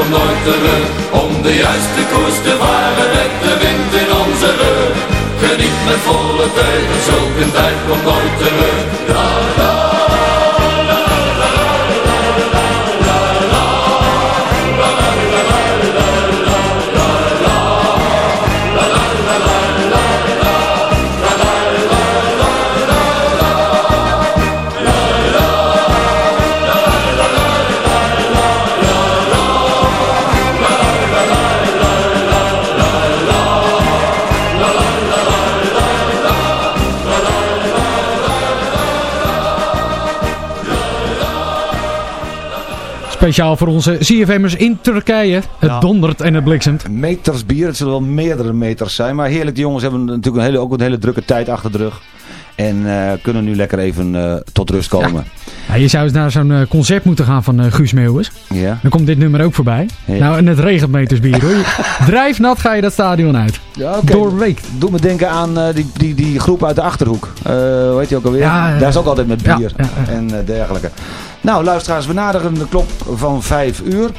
komt nooit. Om de juiste koers te varen met de wind in onze rug. Geniet met volle teugen, zulke tijd komt nooit terug. Speciaal voor onze CFM'ers in Turkije. Het Ja. dondert en het bliksemt. Meters bier, het zullen wel meerdere meters zijn. Maar heerlijk, de jongens hebben natuurlijk een hele, ook een hele drukke tijd achter de rug. En eh, kunnen nu lekker even eh, tot rust komen. Ja, je zou eens naar zo'n eh, concert moeten gaan van Guus Meeuwis. Ja. Dan komt dit nummer ook voorbij. Nou, en het regent meters bier hoor. Je- Drijfnat ga je dat stadion uit. Ja, oké. Doorweekt. Doe me denken aan die, die, die groep uit de Achterhoek. Hoe heet die ook alweer? Ja, Daar is ook altijd met bier en dergelijke. Nou, luisteraars, we naderen de klok van 5 uur.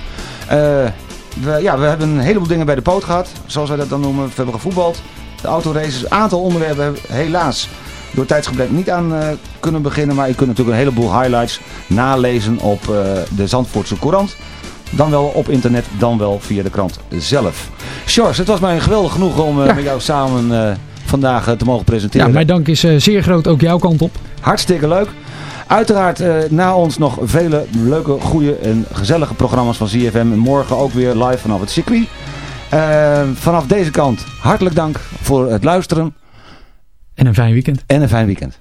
We, ja, we hebben een heleboel dingen bij de poot gehad, zoals wij dat dan noemen. We hebben gevoetbald, de autoraces, een aantal onderwerpen helaas door tijdsgebrek niet aan eh, kunnen beginnen. Maar je kunt natuurlijk een heleboel highlights nalezen op eh, de Zandvoortse Courant. Dan wel op internet, dan wel via de krant zelf. Sjors, het was mij een geweldig genoegen om eh, Ja. met jou samen vandaag te mogen Ja, presenteren. mijn dank is zeer groot ook jouw kant op. Hartstikke leuk. Uiteraard eh, na ons nog vele leuke, goede en gezellige programma's van ZFM. Morgen ook weer live vanaf het circuit. Eh, vanaf deze kant hartelijk dank voor het luisteren En een fijn weekend. en een fijn weekend.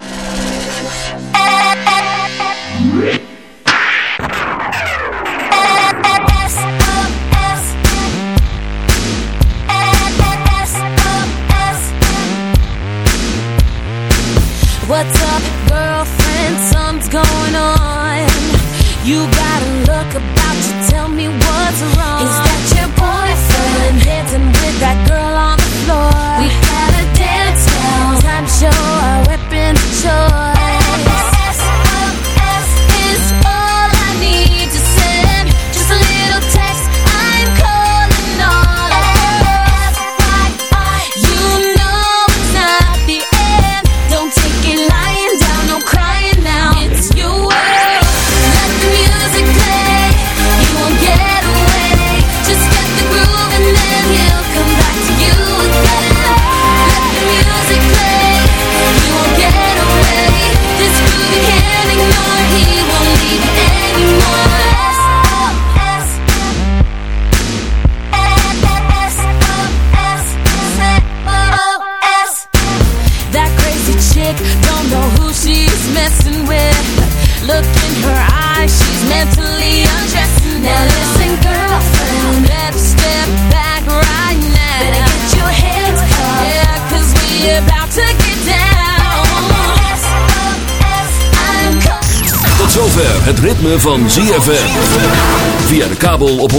Van ZFM. Via de kabel op 104.5.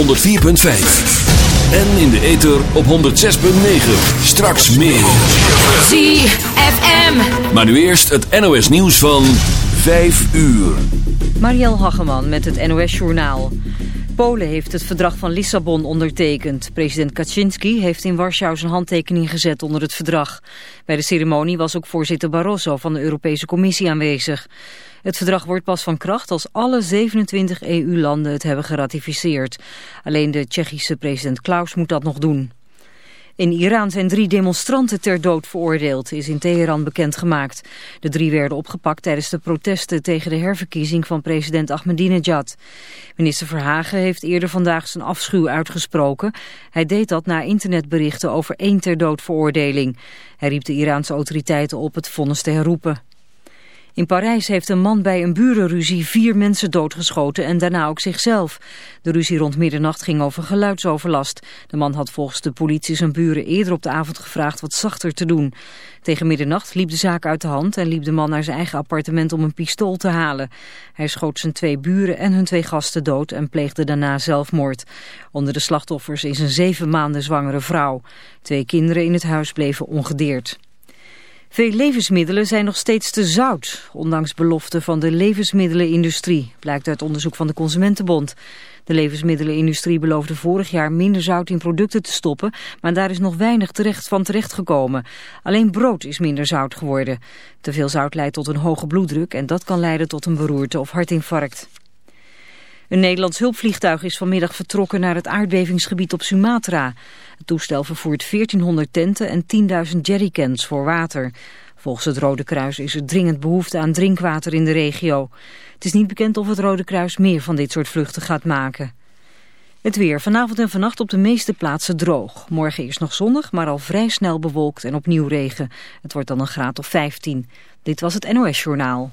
En in de ether op 106.9. Straks meer. ZFM. Maar nu eerst het NOS nieuws van 5 uur. Marielle Hageman met het NOS Journaal. Polen heeft het verdrag van Lissabon ondertekend. President Kaczynski heeft in Warschau zijn handtekening gezet onder het verdrag. Bij de ceremonie was ook voorzitter Barroso van de Europese Commissie aanwezig. Het verdrag wordt pas van kracht als alle 27 EU-landen het hebben geratificeerd. Alleen de Tsjechische president Klaus moet dat nog doen. In Iran zijn drie demonstranten ter dood veroordeeld, is in Teheran bekendgemaakt. De drie werden opgepakt tijdens de protesten tegen de herverkiezing van president Ahmadinejad. Minister Verhagen heeft eerder vandaag zijn afschuw uitgesproken. Hij deed dat na internetberichten over één ter dood veroordeling. Hij riep de Iraanse autoriteiten op het vonnis te herroepen. In Parijs heeft een man bij een burenruzie vier mensen doodgeschoten en daarna ook zichzelf. De ruzie rond middernacht ging over geluidsoverlast. De man had volgens de politie zijn buren eerder op de avond gevraagd wat zachter te doen. Tegen middernacht liep de zaak uit de hand en liep de man naar zijn eigen appartement om een pistool te halen. Hij schoot zijn twee buren en hun twee gasten dood en pleegde daarna zelfmoord. Onder de slachtoffers is een zeven maanden zwangere vrouw. Twee kinderen in het huis bleven ongedeerd. Veel levensmiddelen zijn nog steeds te zout, ondanks beloften van de levensmiddelenindustrie, blijkt uit onderzoek van de Consumentenbond. De levensmiddelenindustrie beloofde vorig jaar minder zout in producten te stoppen, maar daar is nog weinig terecht van terechtgekomen. Alleen brood is minder zout geworden. Te veel zout leidt tot een hoge bloeddruk en dat kan leiden tot een beroerte of hartinfarct. Een Nederlands hulpvliegtuig is vanmiddag vertrokken naar het aardbevingsgebied op Sumatra. Het toestel vervoert 1400 tenten en 10.000 jerrycans voor water. Volgens het Rode Kruis is er dringend behoefte aan drinkwater in de regio. Het is niet bekend of het Rode Kruis meer van dit soort vluchten gaat maken. Het weer. Vanavond en vannacht op de meeste plaatsen droog. Morgen is nog zonnig, maar al vrij snel bewolkt en opnieuw regen. Het wordt dan een graad of 15. Dit was het NOS Journaal.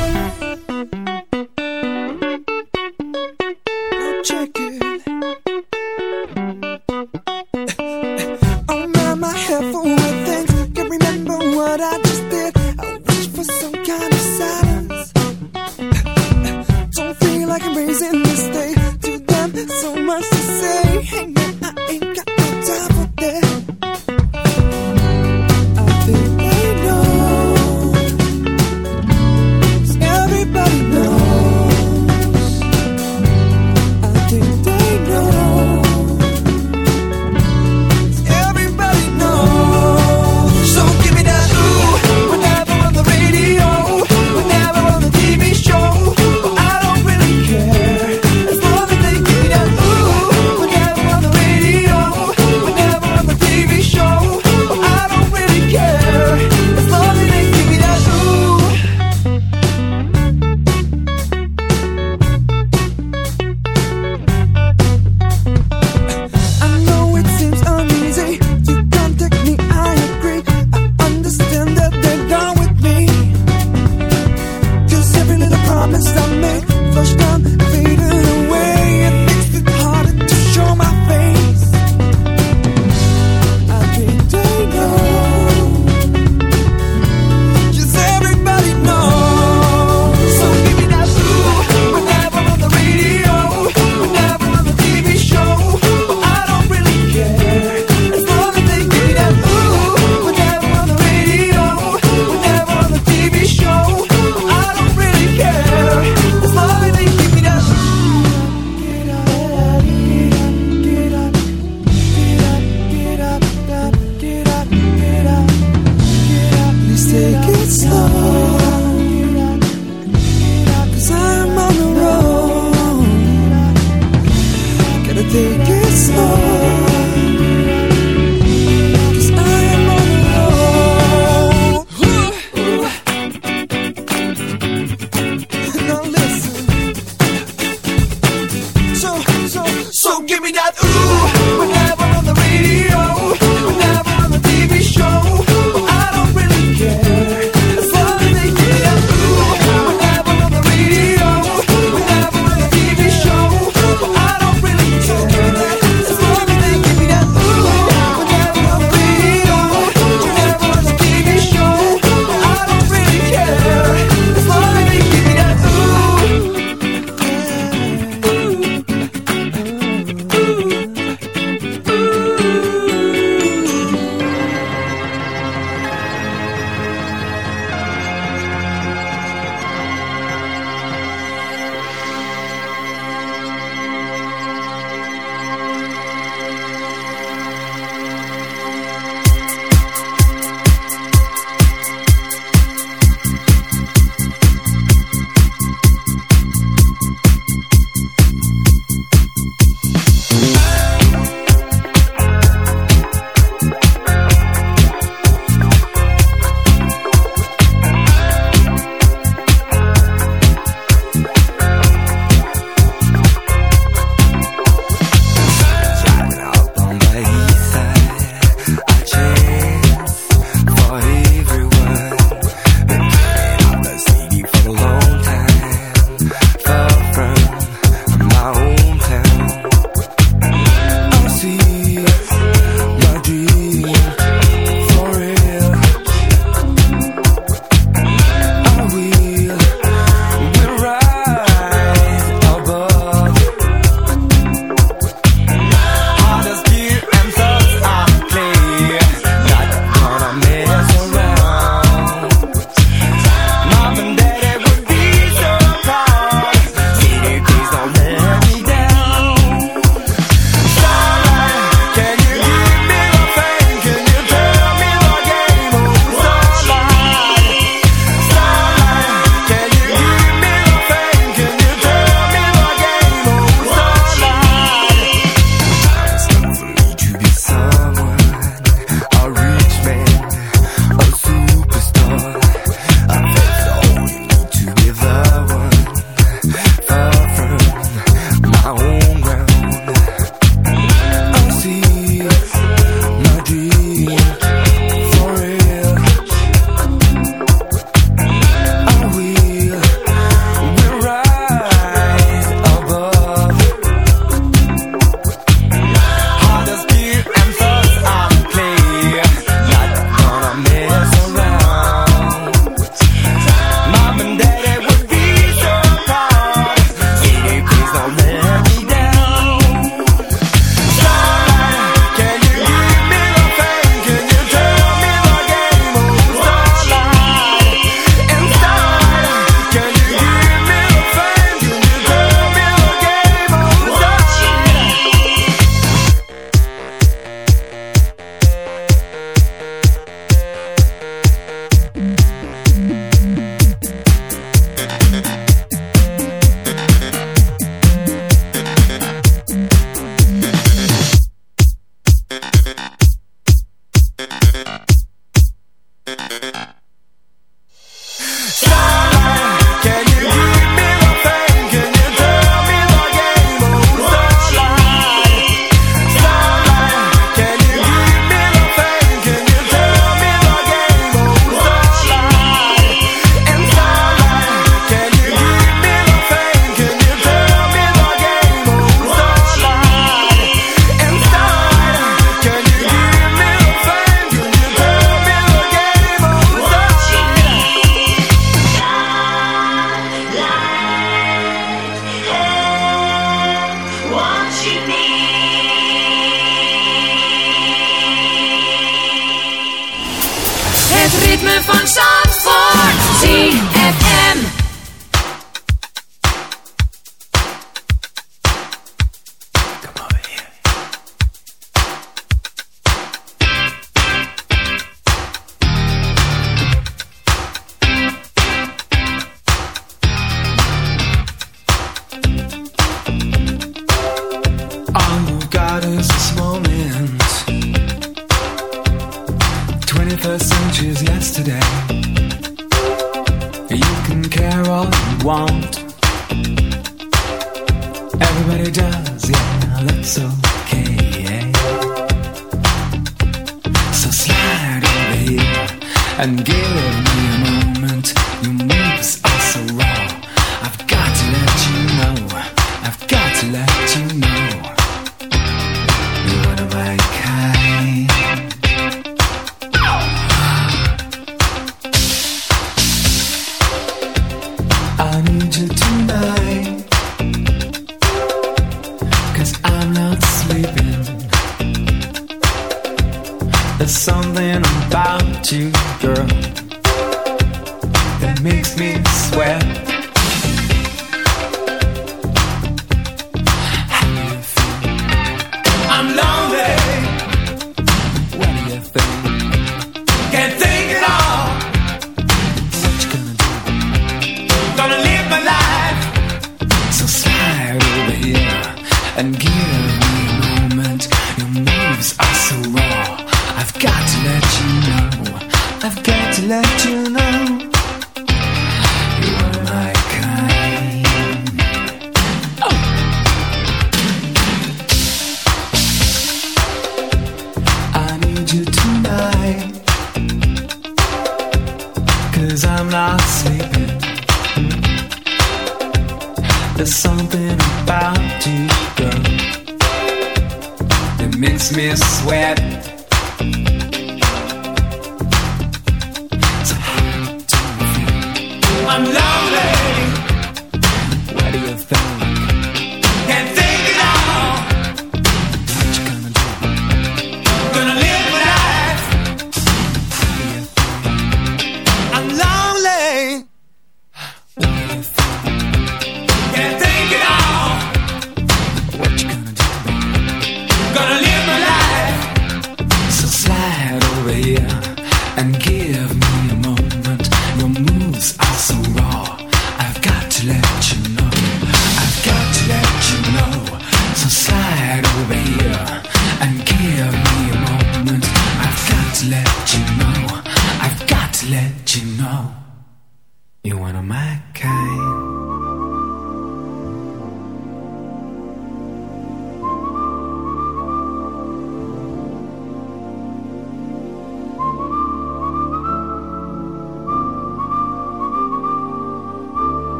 where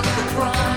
on the ground.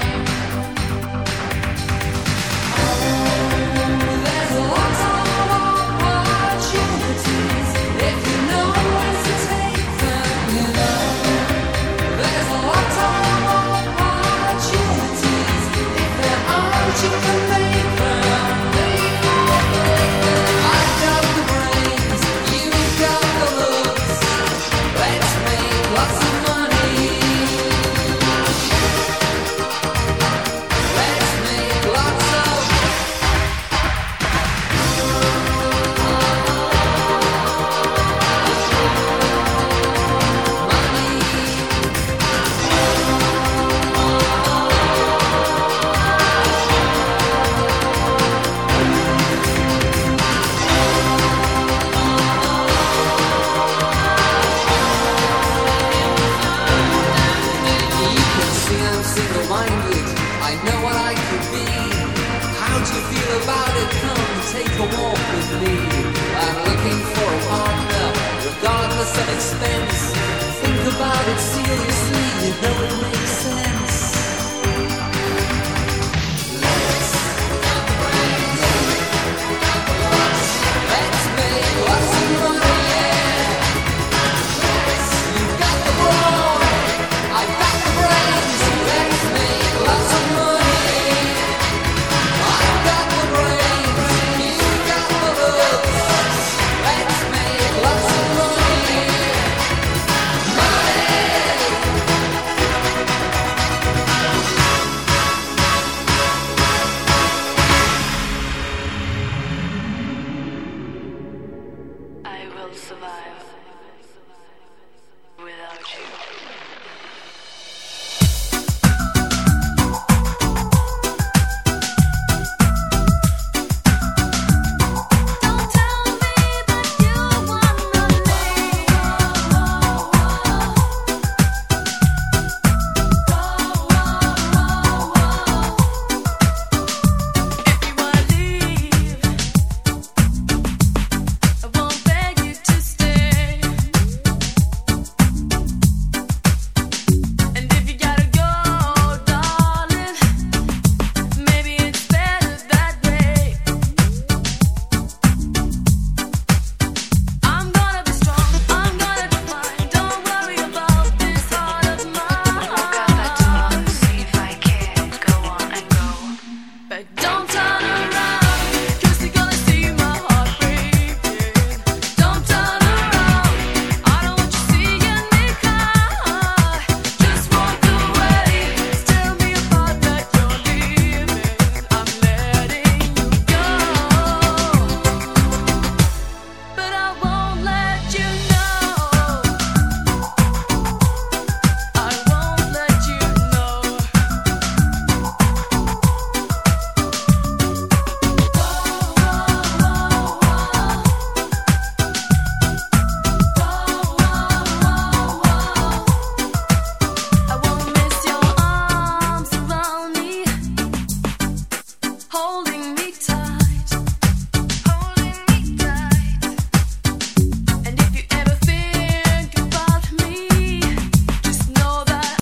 will survive without you.